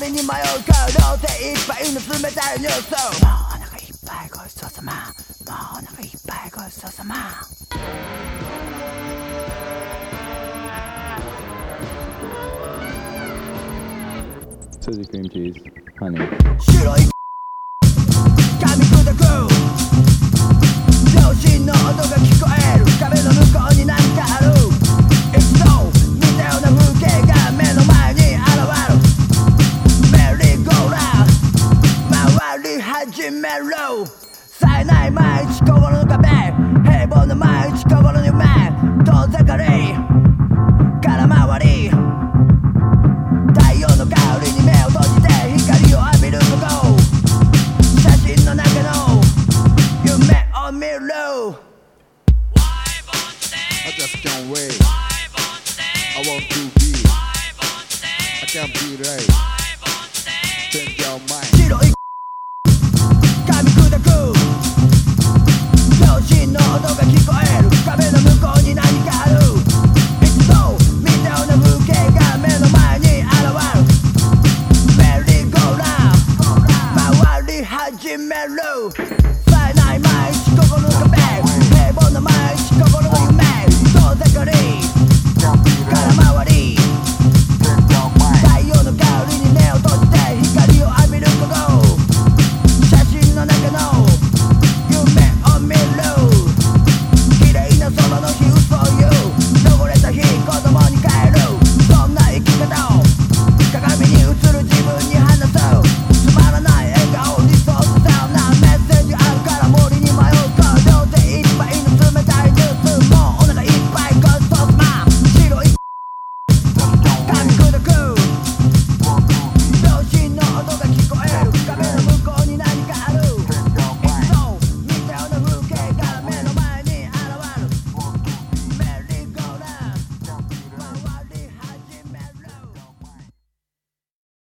るから森に迷う顔両手いっぱいの冷たいニュースもうお腹いっぱいごちそうさま。もうお腹いっぱいごちそうさま。Suzy cream cheese, honey. 回り始める冴えない毎日心の壁平凡な毎日心の夢遠ざかり空回り太陽の香りに目を閉じて光を浴びる午後写真の中の夢を見る I just can't wait. I want to be. I can't be late.